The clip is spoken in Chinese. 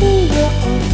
不由。